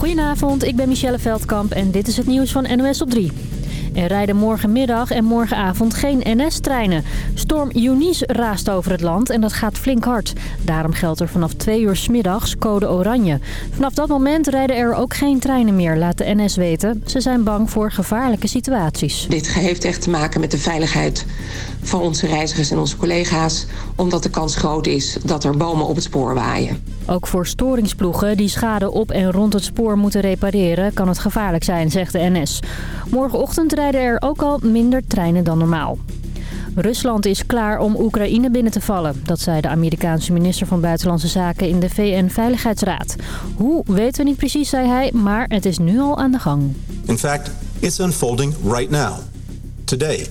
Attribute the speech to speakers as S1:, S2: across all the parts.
S1: Goedenavond, ik ben Michelle Veldkamp en dit is het nieuws van NOS op 3. Er rijden morgenmiddag en morgenavond geen NS-treinen. Storm Eunice raast over het land en dat gaat flink hard. Daarom geldt er vanaf twee uur s middags code oranje. Vanaf dat moment rijden er ook geen treinen meer, laat de NS weten. Ze zijn bang voor gevaarlijke situaties.
S2: Dit heeft echt te maken met de veiligheid van onze reizigers en onze collega's... omdat de kans groot is dat er bomen op het spoor waaien.
S1: Ook voor storingsploegen die schade op en rond het spoor moeten repareren... kan het gevaarlijk zijn, zegt de NS. Morgenochtend rijden er ook al minder treinen dan normaal. Rusland is klaar om Oekraïne binnen te vallen. Dat zei de Amerikaanse minister van Buitenlandse Zaken in de VN-veiligheidsraad. Hoe, weten we niet precies, zei hij, maar het is nu al aan de gang.
S3: In fact, it's unfolding right now. Today.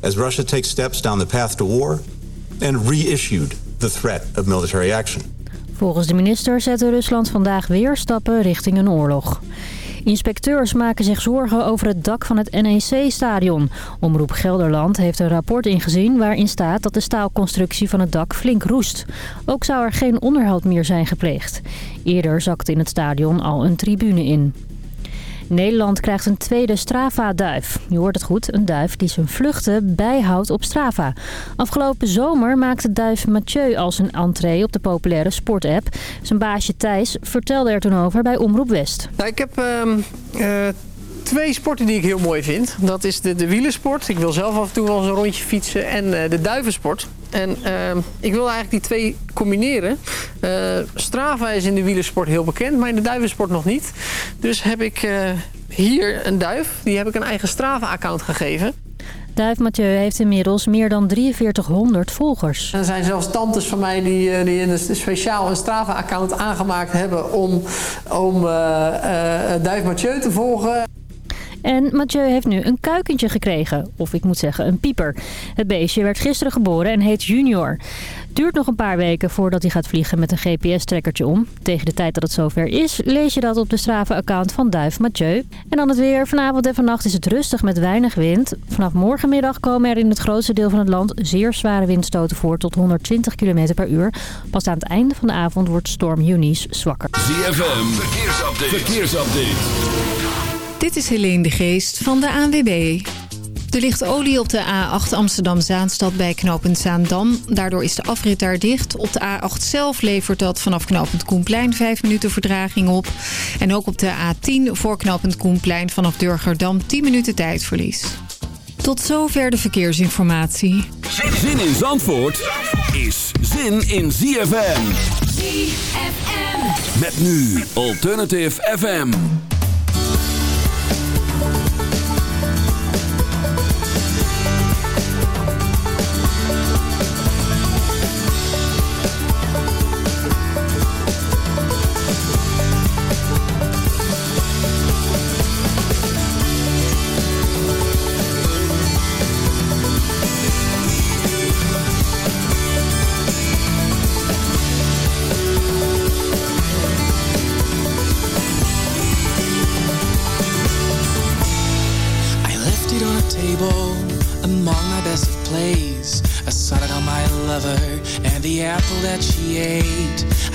S3: As Russia takes steps down the path to war and reissued the threat of military action.
S1: Volgens de minister zette Rusland vandaag weer stappen richting een oorlog. Inspecteurs maken zich zorgen over het dak van het NEC-stadion. Omroep Gelderland heeft een rapport ingezien waarin staat dat de staalconstructie van het dak flink roest. Ook zou er geen onderhoud meer zijn gepleegd. Eerder zakte in het stadion al een tribune in. Nederland krijgt een tweede Strava-duif. Je hoort het goed, een duif die zijn vluchten bijhoudt op Strava. Afgelopen zomer maakte duif Mathieu al zijn entree op de populaire sportapp. Zijn baasje Thijs vertelde er toen over bij Omroep West.
S4: Nou, ik heb ehm, eh, twee sporten die ik heel mooi vind. Dat is de, de wielersport. Ik wil zelf af en toe wel eens een rondje fietsen. En eh, de duivensport. En ehm, ik wil eigenlijk die twee combineren. Uh, Strava is in de wielersport heel bekend, maar in de duivensport nog niet. Dus heb ik uh, hier een duif. Die heb ik een eigen Strava-account gegeven.
S1: Duif Mathieu heeft inmiddels meer dan 4300 volgers.
S4: Er zijn zelfs tantes van mij die, die een speciaal een Strava-account aangemaakt hebben... om, om Duif Mathieu te volgen.
S1: En Mathieu heeft nu een kuikentje gekregen. Of ik moet zeggen een pieper. Het beestje werd gisteren geboren en heet Junior. Duurt nog een paar weken voordat hij gaat vliegen met een GPS-trekkertje om. Tegen de tijd dat het zover is, lees je dat op de Strava-account van Duif Mathieu. En dan het weer. Vanavond en vannacht is het rustig met weinig wind. Vanaf morgenmiddag komen er in het grootste deel van het land zeer zware windstoten voor tot 120 km per uur. Pas aan het einde van de avond wordt storm Eunice zwakker.
S5: ZFM, verkeersupdate. verkeersupdate.
S6: Dit is Helene de Geest van de ANWB. Er ligt olie op de A8 Amsterdam-Zaanstad bij knooppunt Zaandam. Daardoor is de afrit daar dicht. Op de A8 zelf levert dat vanaf knooppunt Koenplein 5 minuten verdraging op. En ook op de A10 voor knooppunt Koenplein vanaf Durgerdam 10 minuten tijdverlies. Tot zover de verkeersinformatie.
S5: Zin in Zandvoort is zin in ZFM.
S7: ZFM.
S5: Met nu Alternative FM.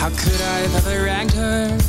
S8: How could I have ever ranked her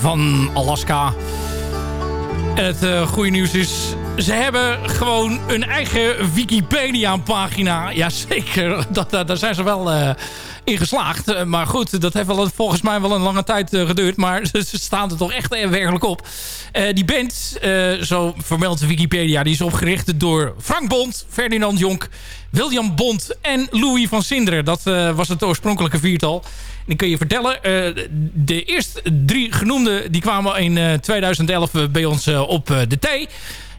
S7: van Alaska. En het uh, goede nieuws is... Ze hebben gewoon een eigen Wikipedia-pagina. Jazeker, dat, dat, daar zijn ze wel uh, in geslaagd. Eh, maar goed, dat heeft wel, volgens mij wel een lange tijd geduurd. Maar ze staan er toch echt werkelijk op. die band, zo vermeld, Wikipedia, die is opgericht door Frank Bond, Ferdinand Jonk William Bond en Louis van Sinderen. Dat was het oorspronkelijke viertal. En ik kan je vertellen, uh, de eerste drie genoemden... die kwamen in uh, 2011 bij ons op de thee.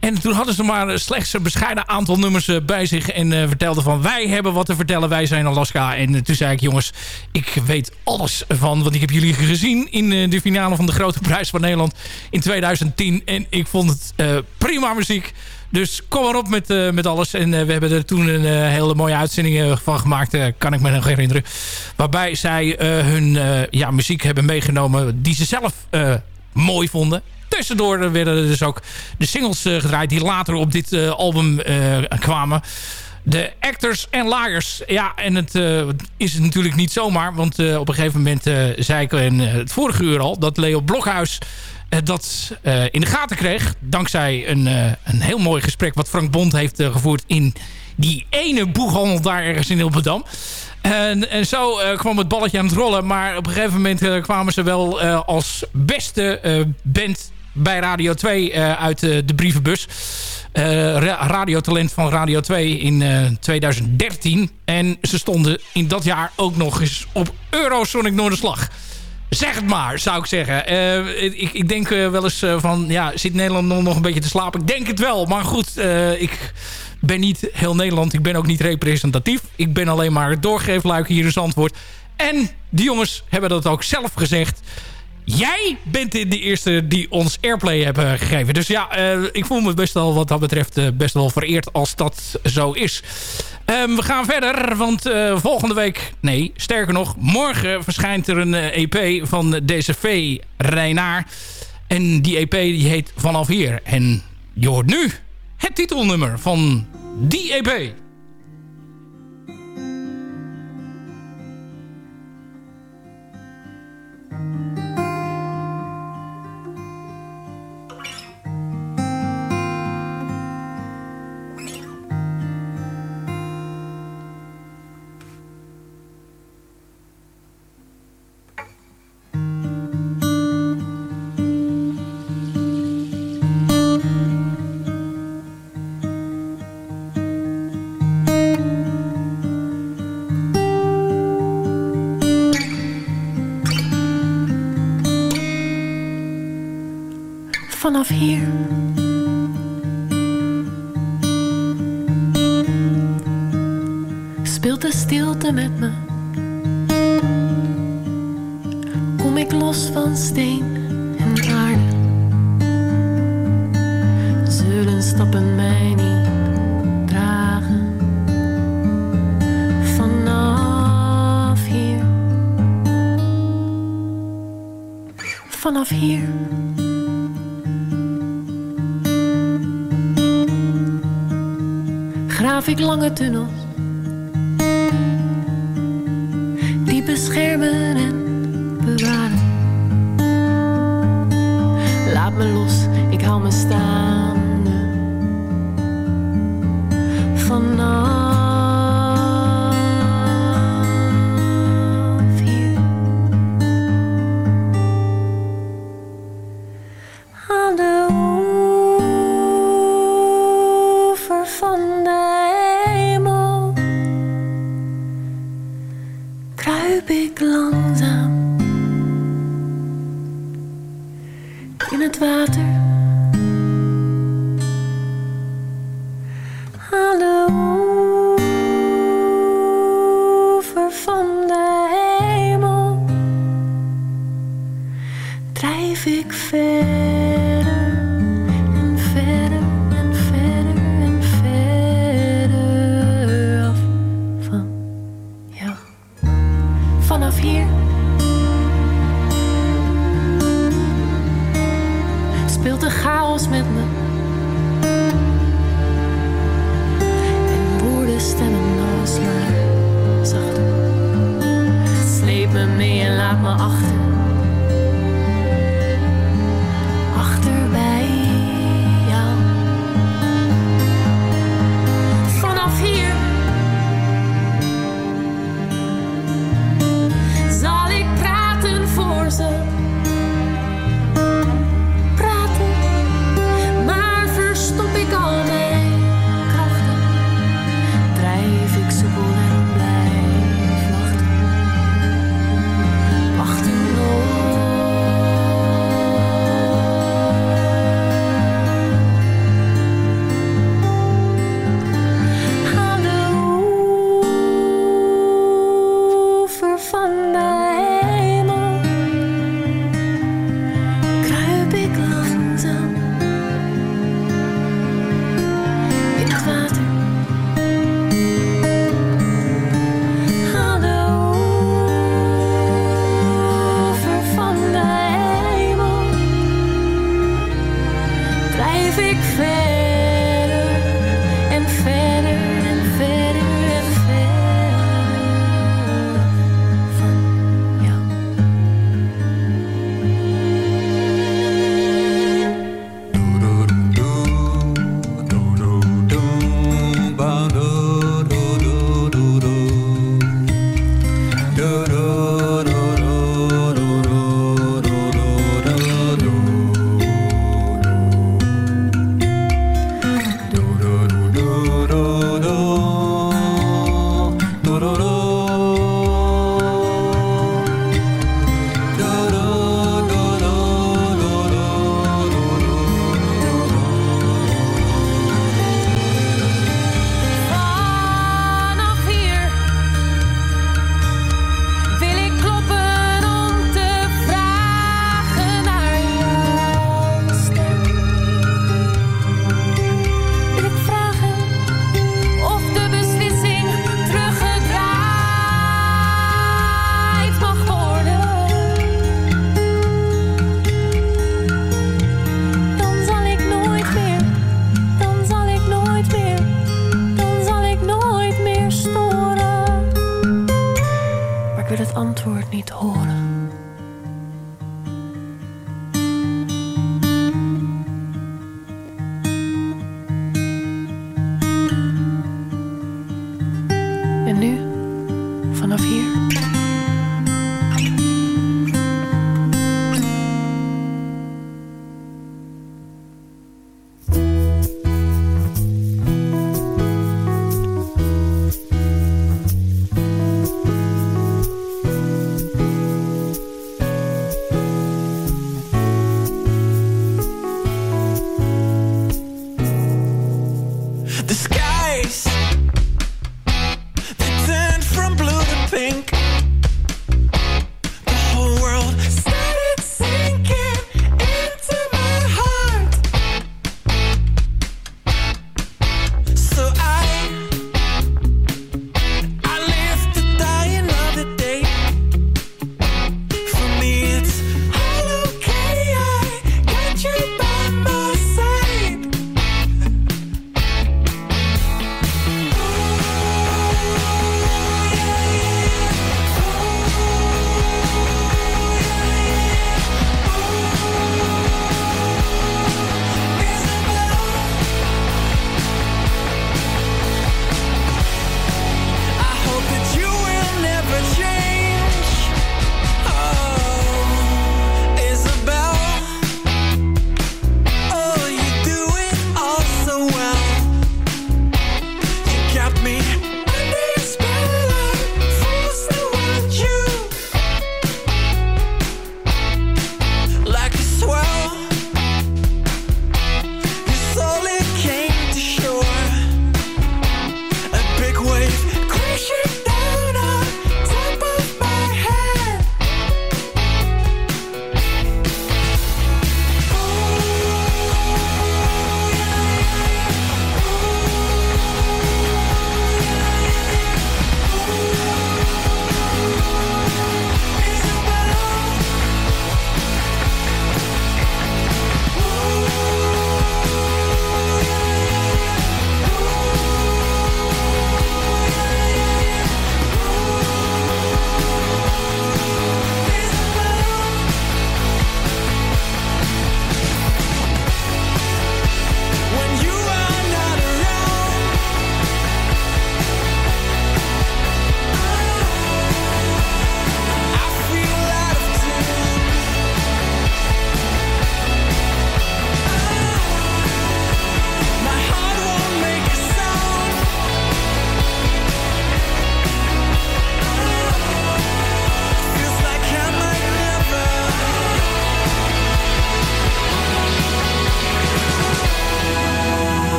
S7: En toen hadden ze maar slechts een bescheiden aantal nummers bij zich... en vertelden van wij hebben wat te vertellen, wij zijn Alaska. En toen zei ik, jongens, ik weet alles van... want ik heb jullie gezien in de finale van de Grote Prijs van Nederland in 2010. En ik vond het prima muziek. Dus kom maar op met, met alles. En we hebben er toen een hele mooie uitzending van gemaakt. kan ik me nog herinneren. Waarbij zij hun ja, muziek hebben meegenomen die ze zelf mooi vonden. Tussendoor werden er dus ook de singles gedraaid die later op dit album kwamen. De actors en liars. Ja, en het is het natuurlijk niet zomaar. Want op een gegeven moment zei ik in het vorige uur al... dat Leo Blokhuis eh, dat uh, in de gaten kreeg. Dankzij een, uh, een heel mooi gesprek wat Frank Bond heeft gevoerd in die ene boeghandel daar ergens in Ilpendam. En, en zo kwam het balletje aan het rollen. Maar op een gegeven moment kwamen ze wel als beste band bij Radio 2 uit de brievenbus. radiotalent van Radio 2 in 2013. En ze stonden in dat jaar ook nog eens op Eurosonic Noorderslag. Zeg het maar, zou ik zeggen. Ik, ik, denk wel eens van... Ja, zit Nederland nog, een beetje te slapen? Ik denk het wel. Maar goed, ik ben niet heel Nederland. Ik ben ook niet representatief. Ik ben alleen maar het doorgeefluik hier in Zandvoort. En die jongens hebben dat ook zelf gezegd. Jij bent de eerste die ons airplay hebben gegeven. Dus ja, ik voel me best wel wat dat betreft best wel vereerd als dat zo is. Um, we gaan verder, want uh, volgende week... Nee, sterker nog, morgen verschijnt er een eh, EP van DCV Reinaar. En die EP die heet Vanaf Hier. En je hoort nu het titelnummer van die EP.
S9: Vanaf. Speelt de stilte met me.
S10: maintenant speelt de chaos met me.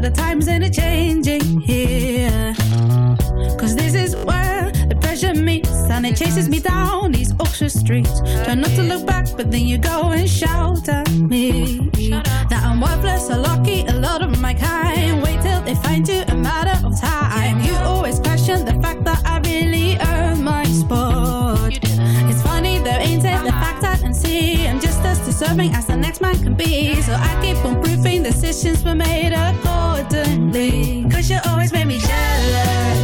S11: That the times ain't changing here. Cause this is where the pressure meets and it chases me down these Oxford streets. Try not to look back, but then you go and shout at me. That I'm worthless, or lucky, a lot of my kind. Wait till they find you a matter of time. You always question the fact that I really earned my spot. It's funny though, ain't it? The fact I can see I'm just as deserving as the next man can be. So I keep on proving decisions were made Cause you always made me jealous,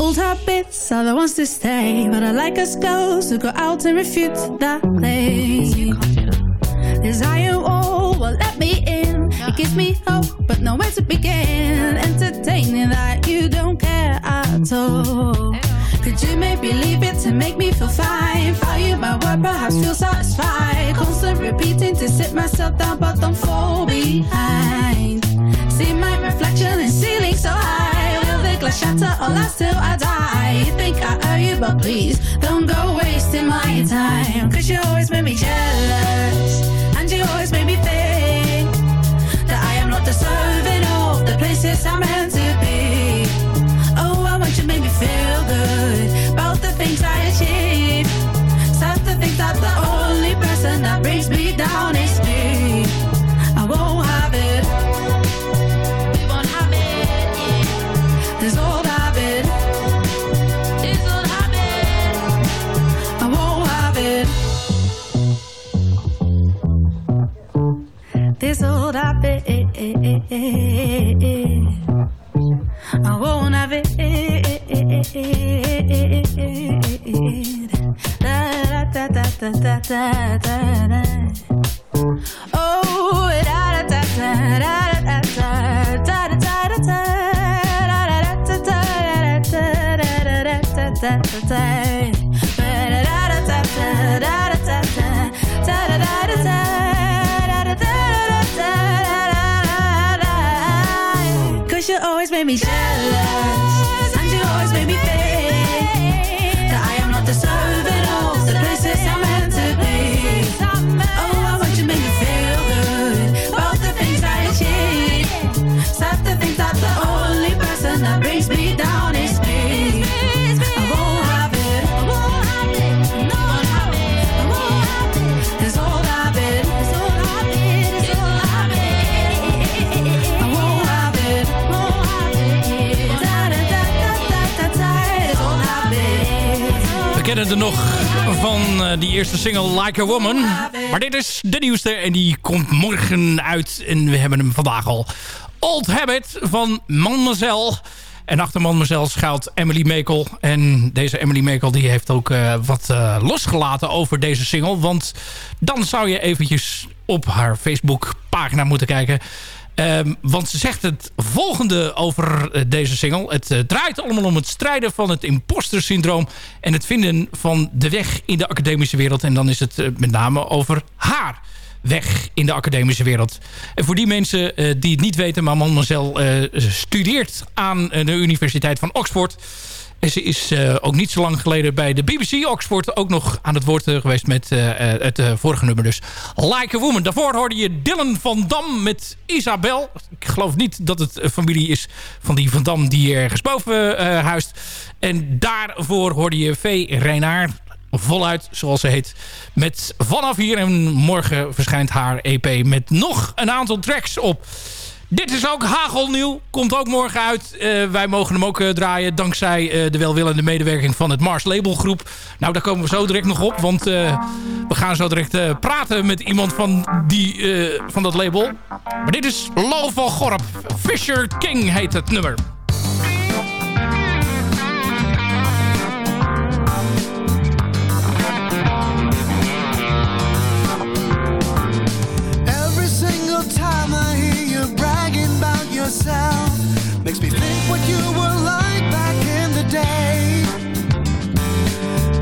S11: Old habits are the ones to stay. But I like us girls who go out and refute that claim. Desire wall will let me in. It gives me hope, but nowhere to begin. Entertaining that you don't care at all. Could you maybe leave it to make me feel fine? Value my word, perhaps feel satisfied. Constant repeating to sit myself down, but don't fall behind. The shatter or last till I die? You think I owe you, but please don't go wasting my time. Cause you always make me jealous. And you always make me think that I am not deserving of the places I'm meant I won't have it. Da, da, da, da, da, da, da, da. Oh, da, da, da, da, da, da, da, da, da, da, da, da, da, da, da, da, da, da, da, made me jealous
S7: kennen er nog van eh, die eerste single Like a Woman. Maar dit is de nieuwste en die komt morgen uit. En we hebben hem vandaag al. Old Habit van Mademoiselle. En achter Mademoiselle schuilt Emily Mekel. En deze Emily Mekel die heeft ook eh, wat eh, losgelaten over deze single. Want dan zou je eventjes op haar Facebook pagina moeten kijken. Ehm, want ze zegt het volgende over eh, deze single. Het eh, draait allemaal om het strijden van het imposter syndroom... en het vinden van de weg in de academische wereld. En dan is het eh, met name over haar weg in de academische wereld. En voor die mensen die het niet weten... maar Mademoiselle studeert aan de Universiteit van Oxford... En ze is eh, ook niet zo lang geleden bij de BBC Oxford ook nog aan het woord eh, geweest met eh, het vorige nummer dus. Like a Woman. Daarvoor hoorde je Dylan van Dam met Isabel. Ik geloof niet dat het familie is van die van Dam die ergens boven huist. En daarvoor hoorde je V. Reinaar voluit, zoals ze heet. Met vanaf hier en morgen verschijnt haar EP met nog een aantal tracks op. Dit is ook hagelnieuw. Komt ook morgen uit. Eh, wij mogen hem ook eh, draaien dankzij eh, de welwillende medewerking van het Mars Label Groep. Nou, daar komen we zo direct nog op. Want we gaan zo direct praten met iemand van, die, van dat label. Maar dit is Lo van Gorp. Fisher King heet het nummer.
S12: myself Makes me think what you were like back in the day.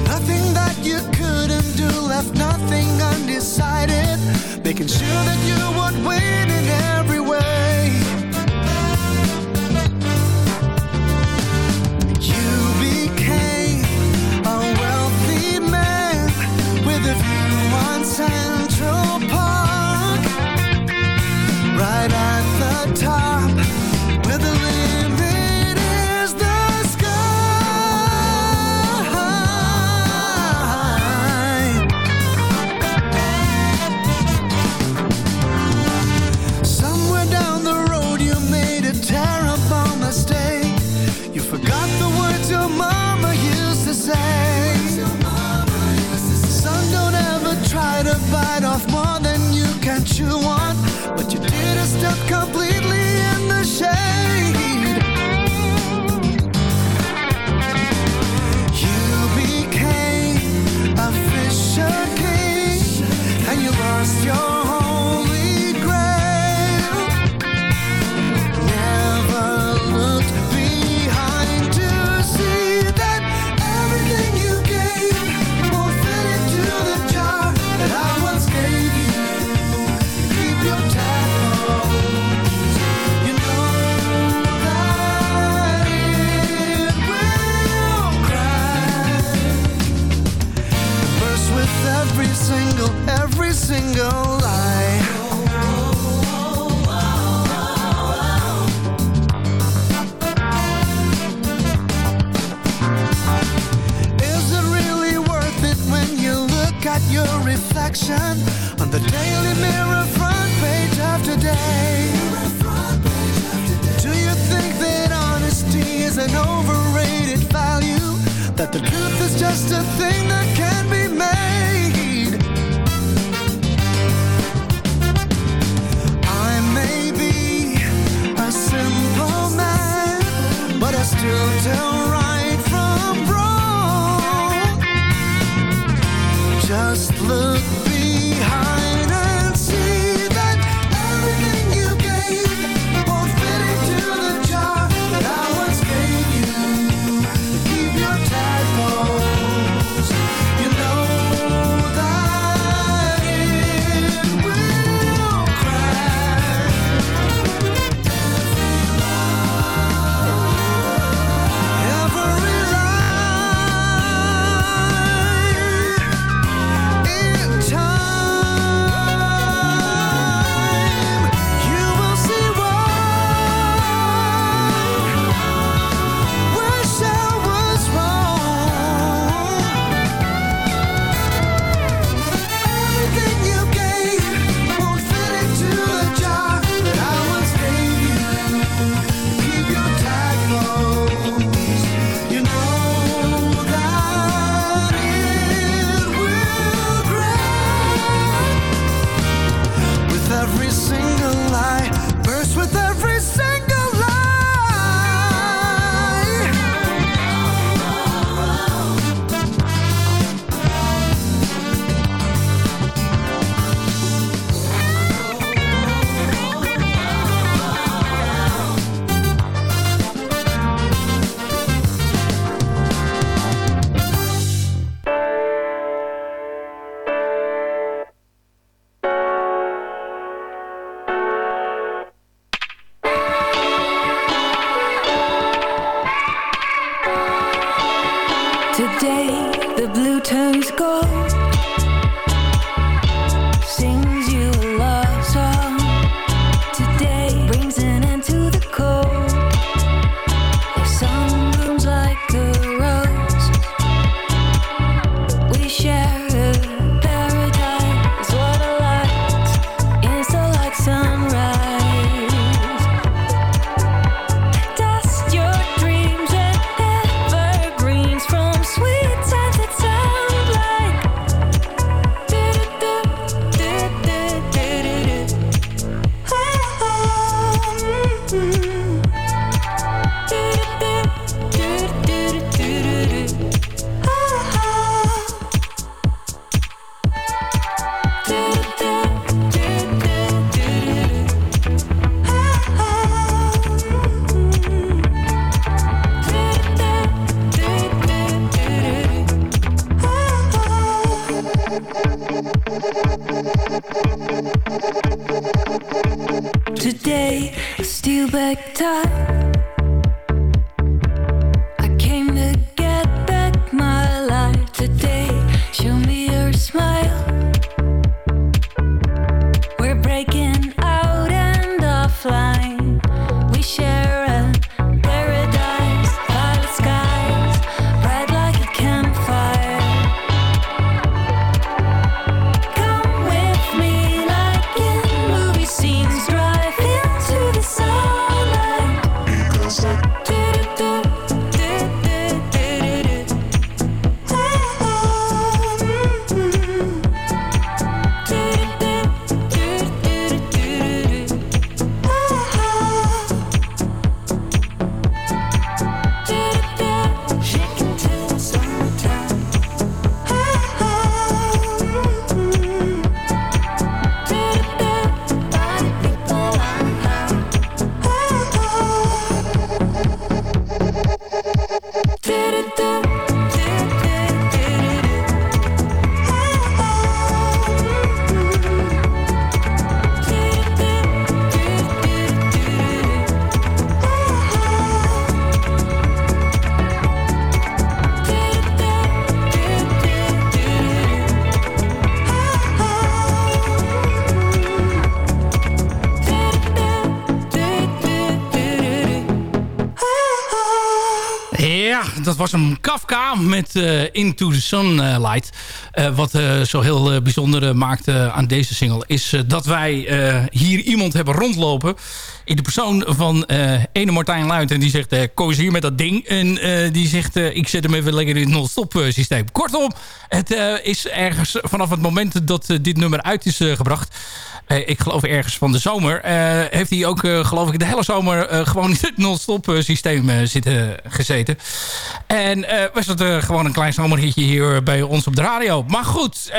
S12: Nothing that you couldn't do Left nothing undecided. Making sure that you would win reflection on the Daily Mirror front page of today. Do you think that honesty is an overrated value? That the truth is just a thing was
S7: een Kafka met eh, Into the Sunlight. Eh, wat eh, zo heel bijzonder maakte aan deze single... is dat wij hier iemand hebben rondlopen... in de persoon van ene Martijn Luit. En die zegt, eh koos hier met dat ding. En die zegt, ik zet hem even lekker in het non-stop systeem. Kortom, het is ergens vanaf het moment dat dit nummer uit is gebracht... ik geloof ergens van de zomer... eh, heeft hij ook, eh, geloof ik, de hele zomer... eh, gewoon in het non-stop systeem zitten, gezeten. En was het gewoon een klein zomerhitje hier bij ons op de radio. Maar goed,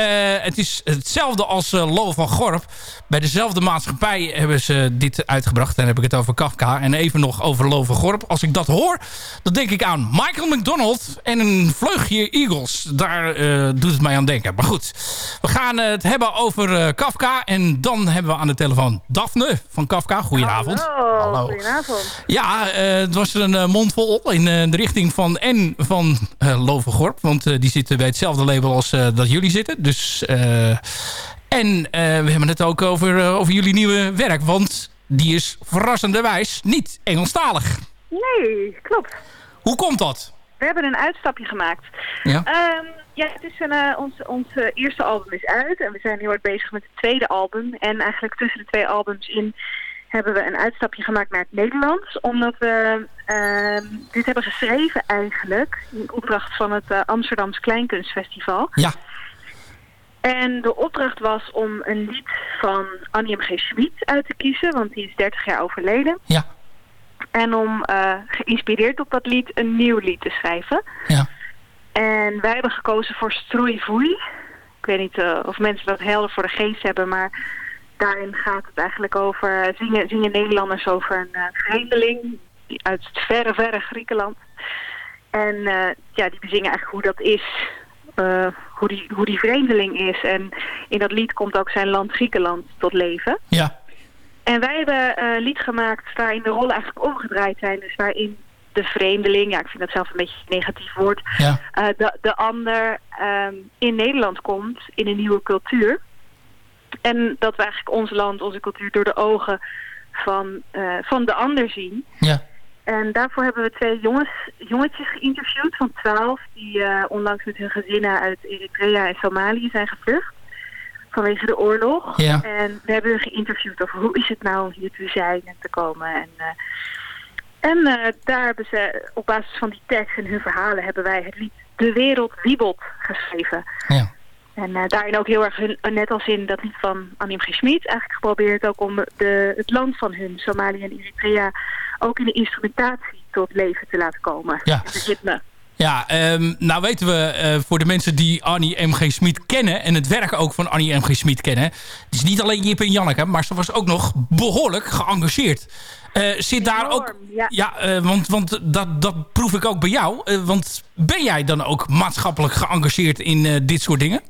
S7: het is hetzelfde als Lo van Gorp. Bij dezelfde maatschappij hebben ze dit uitgebracht. Dan heb ik het over Kafka. En even nog over Lo van Gorp. Als ik dat hoor, dan denk ik aan Michael McDonald en een vleugje Eagles. Daar doet het mij aan denken. Maar goed, we gaan het hebben over Kafka. En dan hebben we aan de telefoon Daphne van Kafka. Goedenavond.
S13: Hallo, goedenavond.
S7: Ja, eh, het was een eh, mond vol in eh, de richting van en van eh Lovengorp. Want eh, die zitten bij hetzelfde label als eh, dat jullie zitten. Dus, eh, en eh, we hebben het ook over, over jullie nieuwe werk. Want die is verrassenderwijs niet Engelstalig.
S13: Nee, klopt.
S7: Hoe komt dat?
S13: We hebben een uitstapje gemaakt.
S7: Ja.
S13: Ehm, ja, het is een, eh, ons, ons eh, eerste album is uit en we zijn heel hard bezig met het tweede album. En eigenlijk tussen de twee albums in hebben we een uitstapje gemaakt naar het Nederlands. Omdat we ehm, dit hebben geschreven eigenlijk in opdracht van het eh, Amsterdams Kleinkunstfestival.
S7: Ja.
S13: En de opdracht was om een lied van Annie M. G. Schmid uit te kiezen, want die is 30 jaar overleden.
S7: Ja.
S13: En om eh, geïnspireerd op dat lied een nieuw lied te schrijven.
S7: Ja.
S13: En wij hebben gekozen voor Stroeivoei. Ik weet niet eh, of mensen dat helder voor de geest hebben, maar daarin gaat het eigenlijk over, eh, zingen, zingen Nederlanders over een vreemdeling uit het verre, verre Griekenland. En ja, die bezingen eigenlijk hoe dat is, hoe, die, hoe die vreemdeling is. En in dat lied komt ook zijn land Griekenland tot leven.
S7: Ja.
S13: En wij hebben een lied gemaakt waarin de rollen eigenlijk omgedraaid zijn. Dus waarin de vreemdeling, ja ik vind dat zelf een beetje een negatief woord,
S7: Ja.
S13: eh, de, de ander ehm, in Nederland komt in een nieuwe cultuur. En dat we eigenlijk ons land, onze cultuur door de ogen van, eh, van de ander zien.
S7: Ja.
S13: En daarvoor hebben we twee jongens, jongetjes geïnterviewd van 12 die eh, onlangs met hun gezinnen uit Eritrea en Somalië zijn gevlucht. Vanwege de oorlog.
S7: Ja.
S13: En we hebben hun geïnterviewd over hoe is het nou om hier te zijn en te komen. En, eh, en eh, daar hebben ze op basis van die tekst en hun verhalen hebben wij het lied De Wereld Wiebelt geschreven.
S7: Ja.
S13: En eh, daarin ook heel erg, hun, net als in dat lied van Annie M. G. Schmid, eigenlijk geprobeerd ook om de, het land van hun, Somalië en Eritrea, ook in de instrumentatie tot leven te laten komen.
S7: Ja.
S13: Het ritme.
S7: Ja, ehm, nou weten we eh, voor de mensen die Annie M.G. Smit kennen... en het werk ook van Annie M.G. Smit kennen... het is niet alleen Jip en Janneke, maar ze was ook nog behoorlijk geëngageerd. Eh, zit daar ook...
S13: ja.
S7: eh, want, want dat, dat proef ik ook bij jou. Want ben jij dan ook maatschappelijk geëngageerd in dit soort dingen?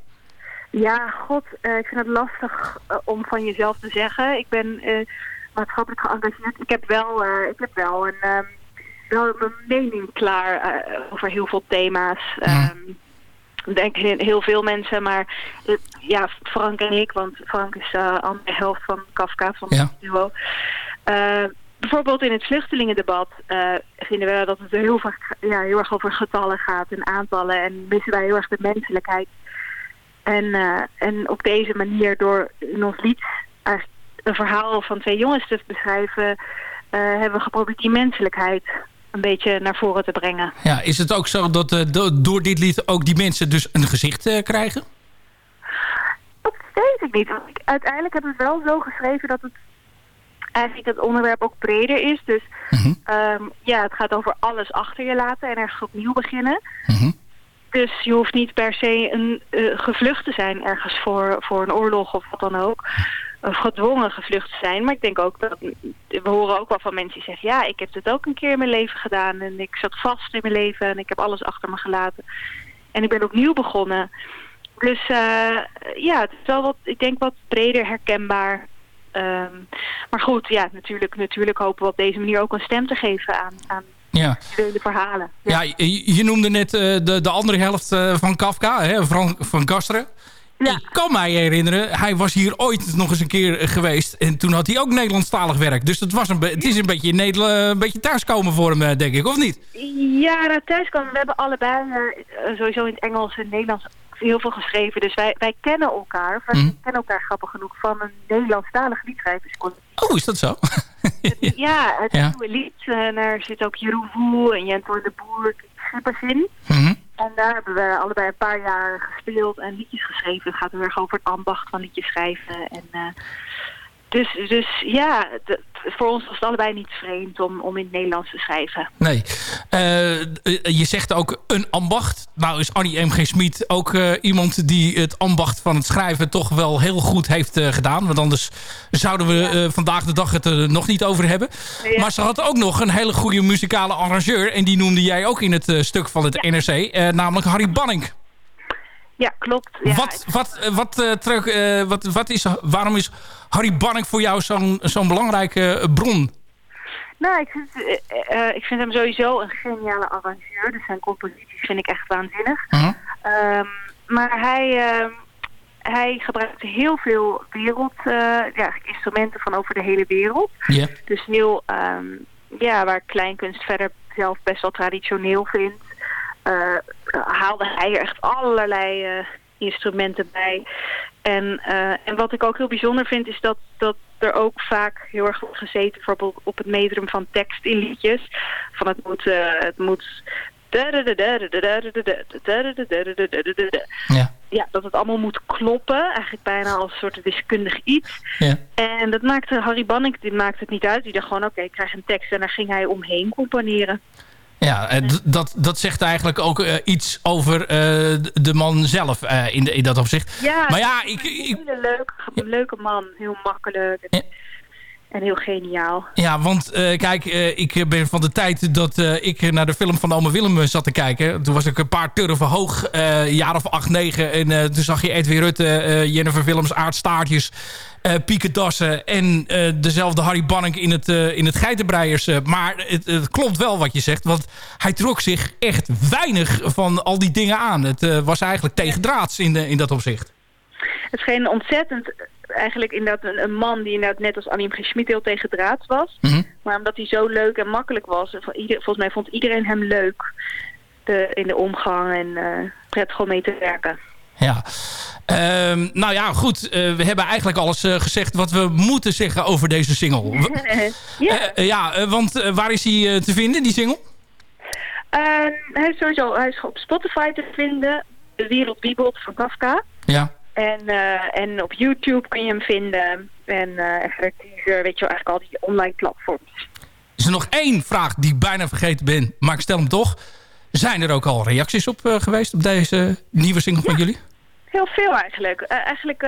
S13: Ja, god, ik vind het lastig om van jezelf te zeggen. Ik ben maatschappelijk geëngageerd. Ik heb wel, ik heb wel een ehm, wel mijn mening klaar eh, over heel veel thema's. Ehm, ik denk heel, veel mensen, maar eh, ja, Frank en ik, want Frank is de andere helft van Kafka, van
S7: Ja.
S13: het duo. Eh, bijvoorbeeld in het vluchtelingendebat eh, vinden we dat het heel, vaak, ja, heel erg over getallen gaat en aantallen en missen wij heel erg de menselijkheid. En, eh, en op deze manier door in ons lied een verhaal van twee jongens te beschrijven, eh, hebben we geprobeerd die menselijkheid een beetje naar voren te brengen.
S7: Ja, is het ook zo dat eh, do- door dit lied ook die mensen dus een gezicht eh, krijgen?
S13: Dat weet ik niet. Uiteindelijk heb ik het wel zo geschreven dat het eigenlijk het onderwerp ook breder is. Dus ehm, ja, het gaat over alles achter je laten en ergens opnieuw beginnen. Dus je hoeft niet per se een, eh, gevlucht te zijn ergens voor, voor een oorlog of wat dan ook. Of gedwongen gevlucht te zijn. Maar ik denk ook dat... We horen ook wel van mensen die zeggen... Ja, ik heb dit ook een keer in mijn leven gedaan. En ik zat vast in mijn leven. En ik heb alles achter me gelaten. En ik ben opnieuw begonnen. Dus eh, ja, het is wel wat... Ik denk wat breder herkenbaar. Ehm, maar goed, ja, natuurlijk, natuurlijk hopen we op deze manier ook een stem te geven aan, aan
S7: Ja.
S13: vele verhalen.
S7: Ja, je, je noemde net eh, de, de andere helft eh, van Kafka, hè, Frank van Gasteren. Ik kan mij herinneren, hij was hier ooit nog eens een keer eh, geweest. En toen had hij ook Nederlandstalig werk. Dus het, was een het is een beetje, Nederland, een beetje thuiskomen voor hem, eh, denk ik, of niet?
S13: Ja, nou thuiskomen. We hebben allebei eh, sowieso in het Engels en Nederlands heel veel geschreven. Dus wij, wij kennen elkaar. Wij
S7: Mhm.
S13: kennen elkaar grappig genoeg van een Nederlandstalig liedschrijverscollectief.
S7: Oh, is dat zo?
S13: Ja, het
S7: Ja.
S13: nieuwe lied. En daar zit ook Jeroen Woel en Jentor de Boer Schippers in.
S7: Mhm.
S13: En daar hebben we allebei een paar jaar gespeeld en liedjes geschreven. Het gaat heel erg over het ambacht van liedjes schrijven. En, eh, dus, dus ja, voor ons was het allebei niet vreemd om, om in het Nederlands te schrijven.
S7: Nee. Eh, eh, je zegt ook een ambacht. Nou is Annie M.G. Smit ook eh, iemand die het ambacht van het schrijven toch wel heel goed heeft gedaan. Want anders zouden we eh, vandaag de dag het er nog niet over hebben.
S13: Ja.
S7: Maar ze had ook nog een hele goede muzikale arrangeur. En die noemde jij ook in het stuk van het NRC. namelijk Harry Banning.
S13: Ja, klopt. Ja,
S7: wat, wat, eh, wat, eh, terug, eh, wat, wat is, waarom is Harry Banning voor jou zo'n zo'n belangrijke bron?
S13: Nou, ik vind, ik vind hem sowieso een geniale arrangeur. Dus zijn composities vind ik echt waanzinnig. Ehm, maar hij, ehm, hij gebruikt heel veel wereld, ja, instrumenten van over de hele wereld. Dus heel, ehm, ja, waar kleinkunst verder zelf best wel traditioneel vindt, haalde hij er echt allerlei eh, instrumenten bij. En, eh, en wat ik ook heel bijzonder vind, is dat, dat er ook vaak heel erg wordt gezeten, bijvoorbeeld op het metrum van tekst in liedjes. Van het moet, eh, het moet
S7: Ja.
S13: ja, dat het allemaal moet kloppen. Eigenlijk bijna als een soort wiskundig iets.
S7: Ja.
S13: En dat maakte Harry Banning, die maakte het niet uit. Die dacht gewoon, oké, ik krijg een tekst. En daar ging hij omheen componeren.
S7: Ja, eh, dat, dat zegt eigenlijk ook eh, iets over eh, de- man zelf eh, in, de, in dat opzicht.
S13: Ja,
S7: maar ja, ik, ik,
S13: een hele leuke, leuke man. Heel makkelijk. En heel geniaal.
S7: ja, want eh, kijk, eh, ik ben van de tijd dat eh, ik naar de film van Ome Willem eh, zat te kijken. Toen was ik een paar turven hoog, eh, een jaar of acht, negen. En eh, toen zag je Edwin Rutte, eh, Jennifer Willems, Aart Staartjes, eh Pieke Dassen en eh, dezelfde Harry Banning in het, eh, in het geitenbreiers. eh. maar het, het klopt wel wat je zegt, want hij trok zich echt weinig van al die dingen aan. Het eh, was eigenlijk tegendraads in, de, in dat opzicht.
S13: Het scheen ontzettend, eigenlijk inderdaad een, een man die inderdaad net als Annie. G. Schmid heel tegendraads was.
S7: Mhm.
S13: Maar omdat hij zo leuk en makkelijk was, volgens mij vond iedereen hem leuk de, in de omgang en eh prettig om mee te werken.
S7: Ja. Ehm, nou ja, goed. eh, we hebben eigenlijk alles eh, gezegd wat we moeten zeggen over deze single.
S13: Ja,
S7: ja want waar is hij te vinden, die single?
S13: Ehm, hij is sowieso hij is op Spotify te vinden, De Wereld Wiebelt van Kafka.
S7: Ja.
S13: En, eh, en op YouTube kun je hem vinden. En teaser, weet je wel, eigenlijk al die online platforms.
S7: Is er nog één vraag die ik bijna vergeten ben, maar ik stel hem toch. Zijn er ook al reacties op eh, geweest op deze nieuwe single van jullie?
S13: Heel veel eigenlijk. Eigenlijk,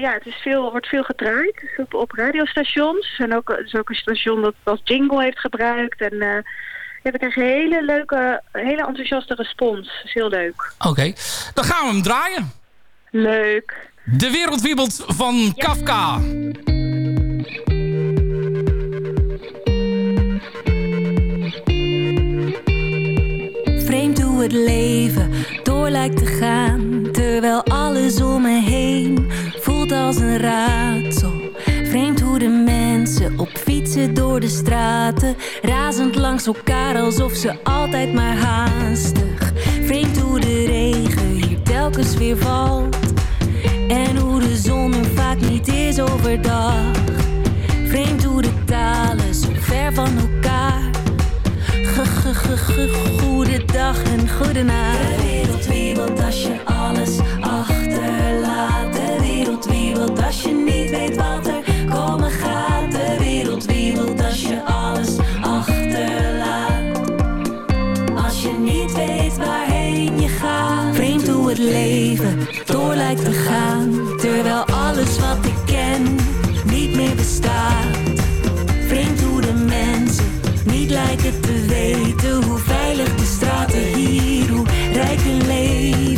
S13: ja, het is veel, wordt veel gedraaid dus op, op radiostations. En ook, er is ook een station dat als jingle heeft gebruikt. En ja, we krijgen een hele leuke, hele enthousiaste respons. Dat is heel leuk.
S7: Oké, dan gaan we hem draaien.
S13: Leuk.
S7: De wereld wiebelt van Kafka.
S9: Vreemd hoe het leven door lijkt te gaan Terwijl alles om me heen voelt als een raadsel Vreemd hoe de mensen op fietsen door de straten Razend langs elkaar alsof ze altijd maar haastig Vreemd hoe de regen hier telkens weer valt En hoe de zon er vaak niet is overdag Vreemd hoe de talen zo ver van elkaar Goedendag en goedenacht. De wereld wiebelt als je alles achterlaat. De wereld wiebelt als je niet weet wat er komen gaat. Leven door lijkt te gaan. Terwijl alles wat ik ken niet meer bestaat. Vreemd hoe de mensen niet lijken te weten hoe veilig de straten hier, hoe rijk hun leven.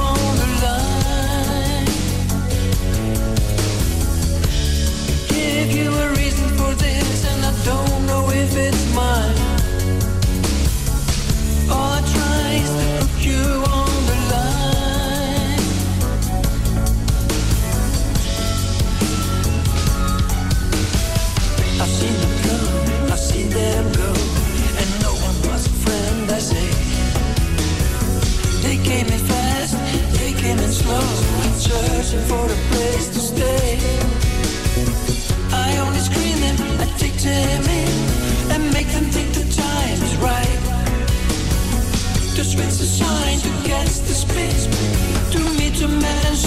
S12: searching for a place to stay. I only screen them, I take them in, and make them think the time is right. To
S14: streets are shine to catch the speech. To meet a man and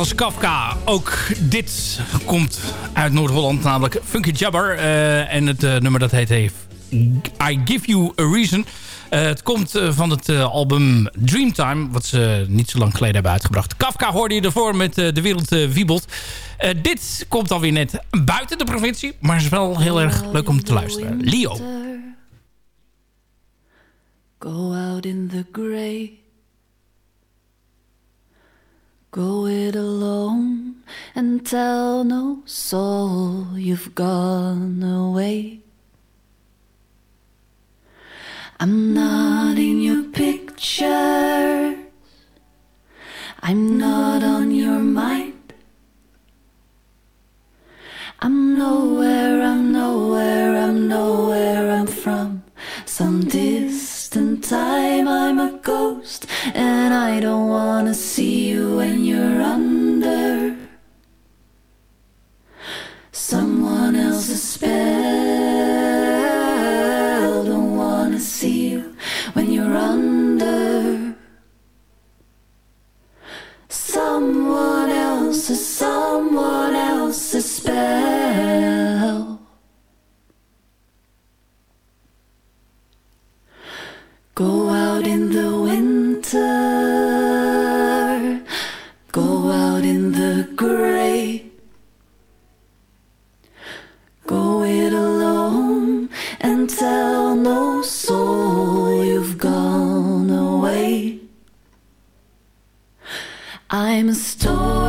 S7: als Kafka, ook dit komt uit Noord-Holland, namelijk Funky Jabber. eh, en het eh, nummer dat heet heeft I Give You A Reason. Eh, het komt van het album Dreamtime, wat ze niet zo lang geleden hebben uitgebracht. Kafka hoorde je ervoor met De Wereld Wiebelt. Dit komt alweer net buiten de provincie, maar is wel heel erg leuk om te luisteren. Leo.
S9: Go out in the gray. Go it alone and tell no soul you've gone away. I'm not in your pictures. I'm not on your mind. I'm nowhere, I'm nowhere, I'm nowhere I'm from. Some distant time I'm a ghost, and I don't wanna see you when you're under someone else's spell. Don't wanna see you when you're under someone else's, someone else's spell. I'm a storm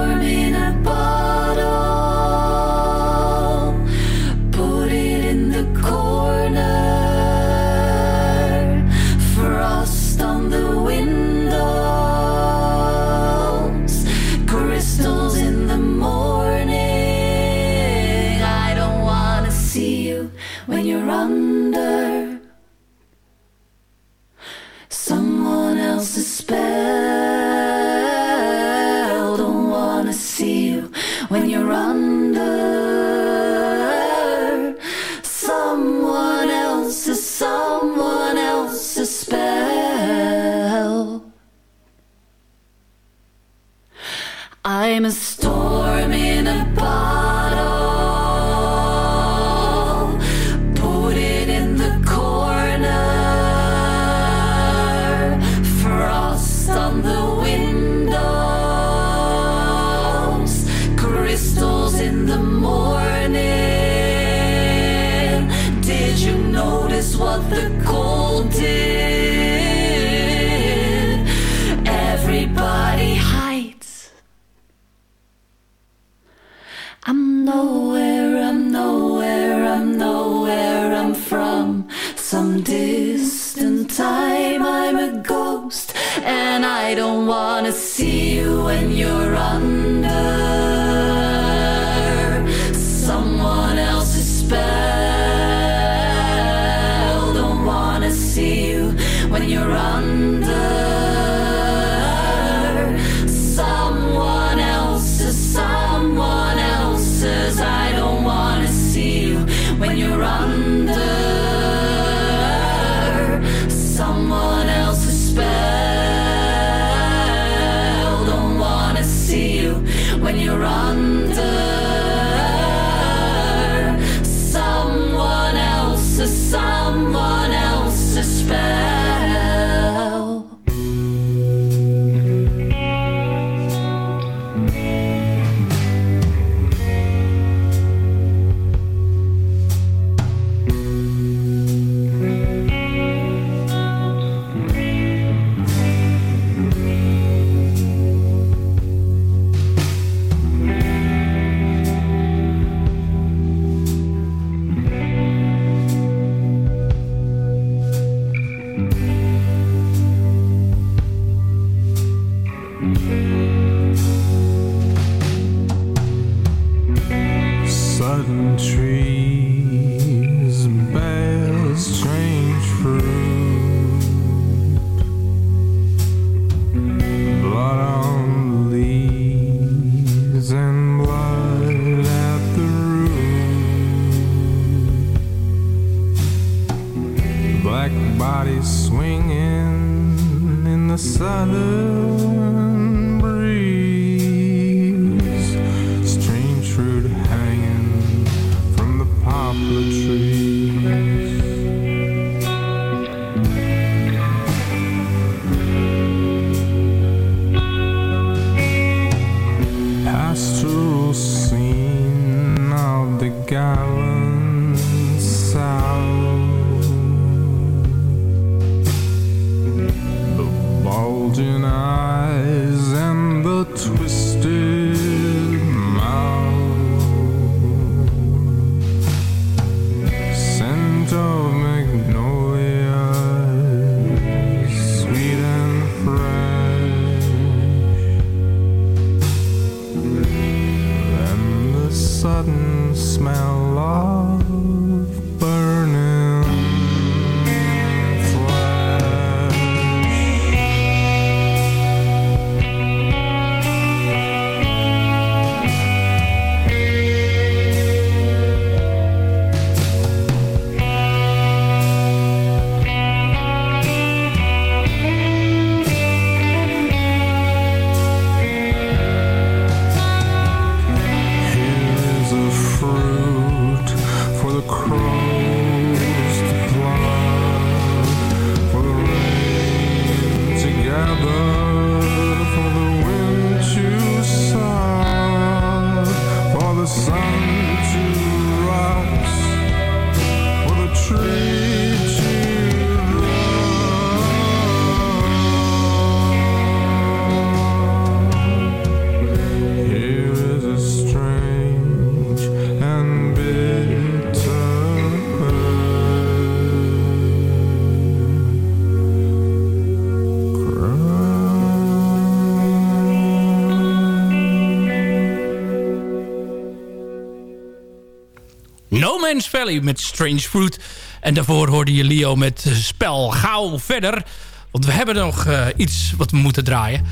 S7: Man's Valley met Strange Fruit. En daarvoor hoorde je Leo met eh, Spel Gauw verder. Want we hebben nog eh, iets wat we moeten draaien.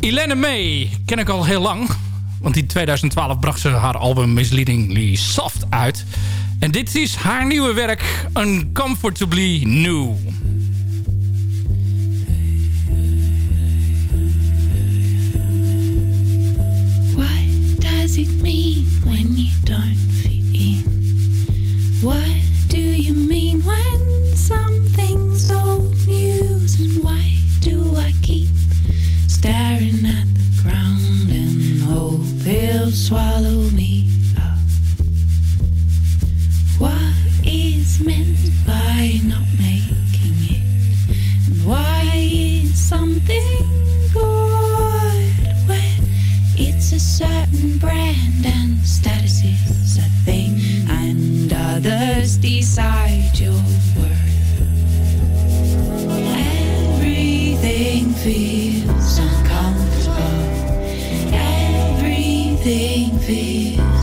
S7: Elena May ken ik al heel lang. Want in 2012 bracht ze haar album Misleadingly Soft uit. En dit is haar nieuwe werk, Uncomfortably New.
S15: What does it mean when you don't? What be.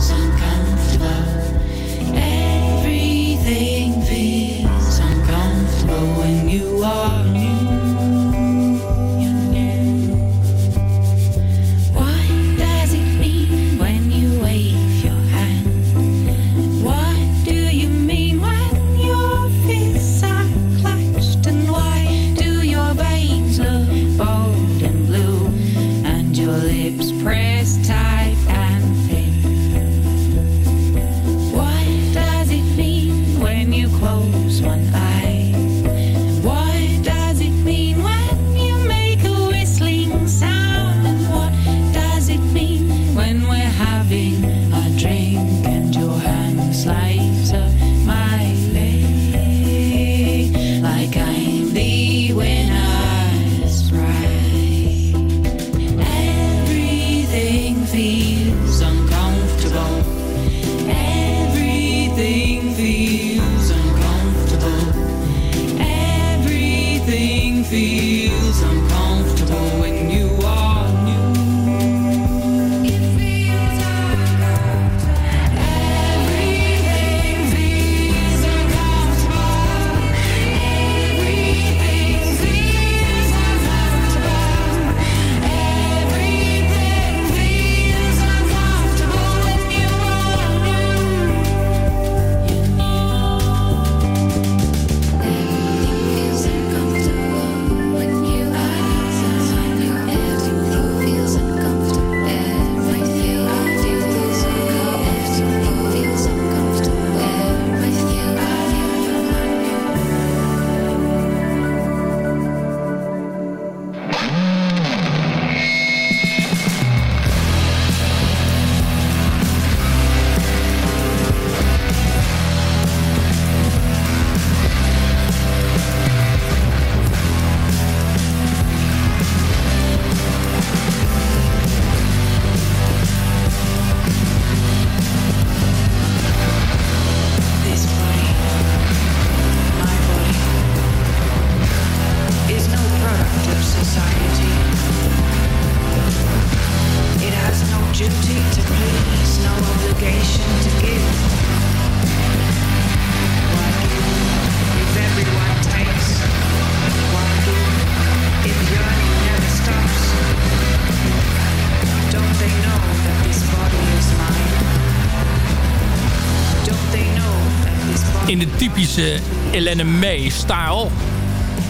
S7: In de typische Elena May-stijl.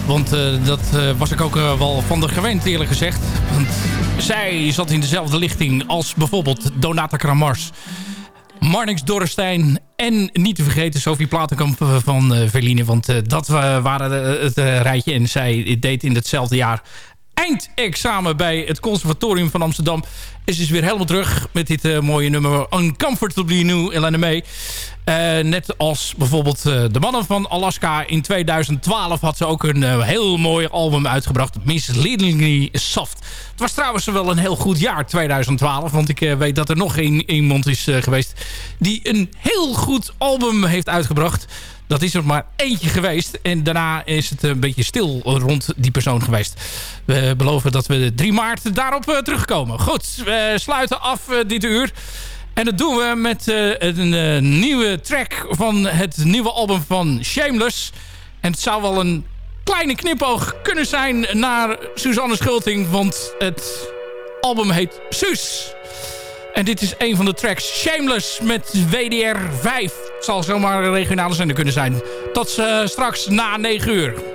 S7: Want eh, dat eh, was ik ook eh, wel van de gewend eerlijk gezegd. Want zij zat in dezelfde lichting als bijvoorbeeld Donata Kramars. Marnix Dorrestein en niet te vergeten Sophie Platenkamp van Verline. Want dat wa- waren het rijtje. En zij deed in hetzelfde jaar eindexamen bij het Conservatorium van Amsterdam. Is weer helemaal terug met dit eh, mooie nummer Uncomfortably New Elena May. Eh, net als bijvoorbeeld eh, de mannen van Alaska. In 2012 had ze ook een heel mooi album uitgebracht. Misleadingly Soft. Het was trouwens wel een heel goed jaar 2012. Want ik weet dat er nog één iemand is geweest... die een heel goed album heeft uitgebracht. Dat is er maar eentje geweest. En daarna is het een beetje stil rond die persoon geweest. We beloven dat we 3 maart daarop eh, terugkomen. Goed, we sluiten af eh, dit uur. En dat doen we met eh, een nieuwe track van het nieuwe album van Shameless. En het zou wel een kleine knipoog kunnen zijn naar Suzanne Schulting. Want het album heet Suus. En dit is een van de tracks. Shameless met WDR 5. Het zal zomaar een regionale zender kunnen zijn. Tot eh, straks na 9 uur.